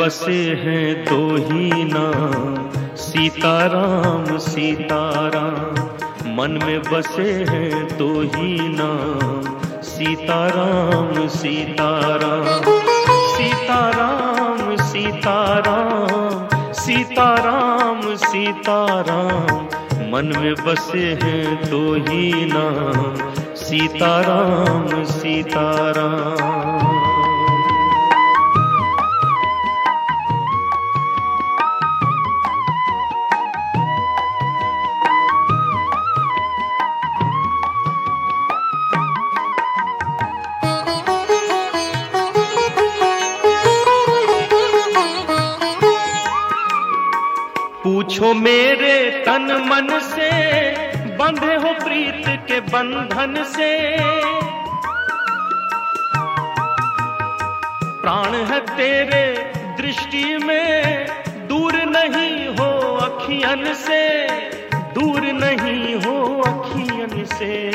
बसे हैं दो ही नाम, सीताराम सीताराम। मन में बसे हैं दो ही नाम, सीताराम सीताराम। सीताराम सीताराम सीताराम सीताराम। मन में बसे हैं दो ही नाम, सीताराम सीताराम। पूछो मेरे तन मन से, बंधे हो प्रीत के बंधन से। प्राण है तेरे दृष्टि में, दूर नहीं हो अखियन से। दूर नहीं हो अखियन से।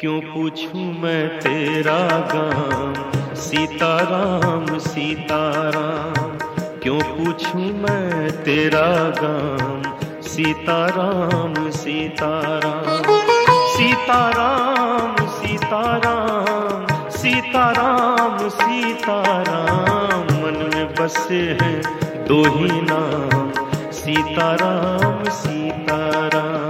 क्यों पूछूँ मैं तेरा गाम सीताराम सीताराम। पूछूँ मैं तेरा गाम। सीताराम सीताराम। सीताराम सीताराम। सीताराम सीताराम। मन में बसे हैं दो ही नाम। सीताराम सीताराम।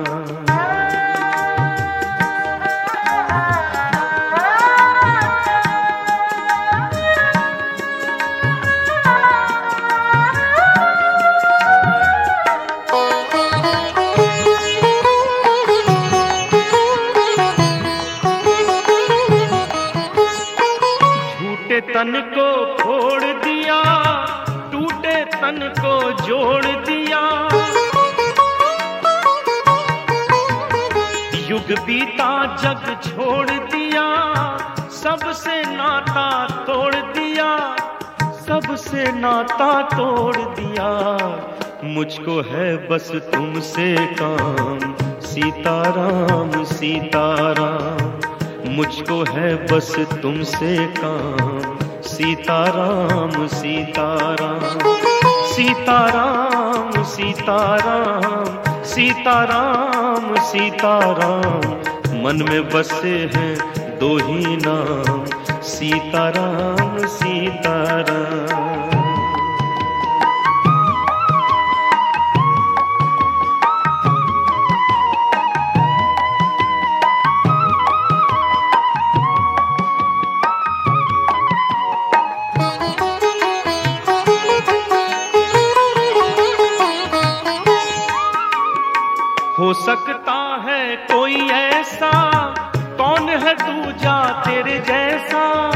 तन को फोड़ दिया, टूटे तन को जोड़ दिया। युग बीता, जग छोड़ दिया, सबसे नाता तोड़ दिया, सबसे नाता तोड़ दिया। मुझको है बस तुमसे काम, सीताराम सीताराम। मुझको है बस तुमसे काम सीताराम सीताराम। सीताराम सीताराम सीताराम सीताराम। मन में बसे हैं दो ही नाम। सीताराम सीताराम। हो सकता है कोई ऐसा। कौन है दूजा तेरे जैसा?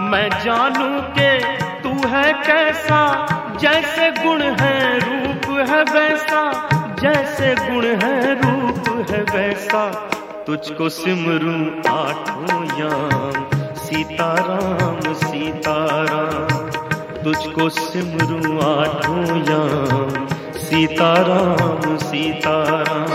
मैं जानू के तू है कैसा। जैसे गुण है रूप है वैसा। जैसे गुण है रूप है वैसा। तुझको सिमरू आठों याम। सीताराम सीताराम। तुझको सिमरूं आठों याम सीताराम सीताराम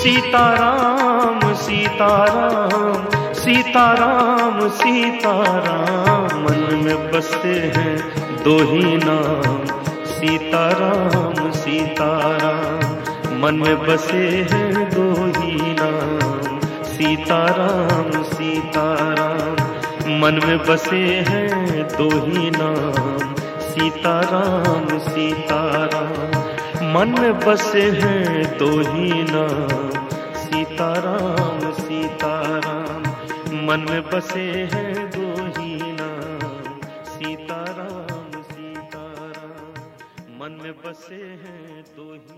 सीताराम सीताराम सीताराम सीताराम, मन में बसते हैं दो ही नाम, सीताराम सीताराम, मन में बसे हैं दो ही नाम, सीताराम सीताराम। मन में बसे हैं दो ही नाम, सीताराम सीताराम। मन में बसे हैं दो ही नाम, सीताराम सीताराम। मन में बसे हैं दो ही नाम, सीताराम सीताराम। मन में बसे हैं दो ही